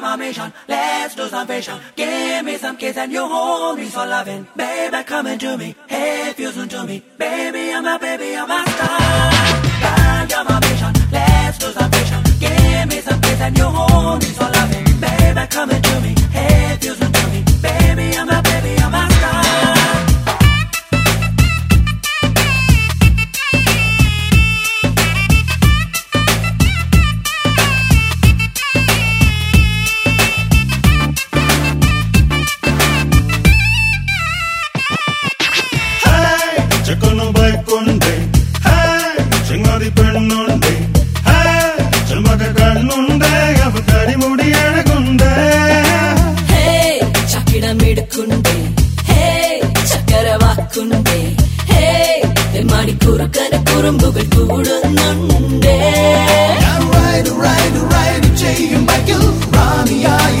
got my mission. Let's do some fashion. Give me some kiss and you hold me so loving. Baby, come into me. Hey, fusing to me. Baby, I'm a baby, I'm a star. Girl, you're my mission. Let's do some fashion. Give me some kiss and you hold me so loving. മണിക്കൂറുക്കര കുറുമ്പുകൾ കൂടുന്നുണ്ടേ. ചെയ്യും റാണിയായി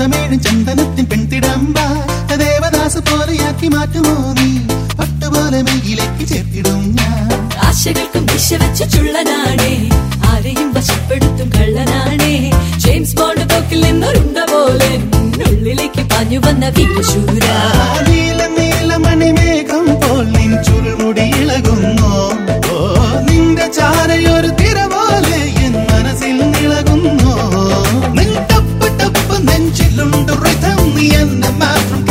ചന്തമേഴും ചന്ദനത്തിൻ പെൺതിടമ്പ. ദേവദാസ് പോലെയാക്കി മാറ്റുമോ നീ? പട്ടുപോലെ മെയ്യിലേക്ക് ചേർത്തിടും ഞാൻ. ആശകൾക്കും ദിശ വെച്ച് ചുള്ളനാണേ. ആരെയും വശപ്പെടുത്തും കള്ളനാണേ. James bond പോക്കിൽ നിന്നൊരുണ്ട പോലെ ഉള്ളിലേക്ക് പാഞ്ഞു വന്ന വീരശൂര Island, the rhythm, the the man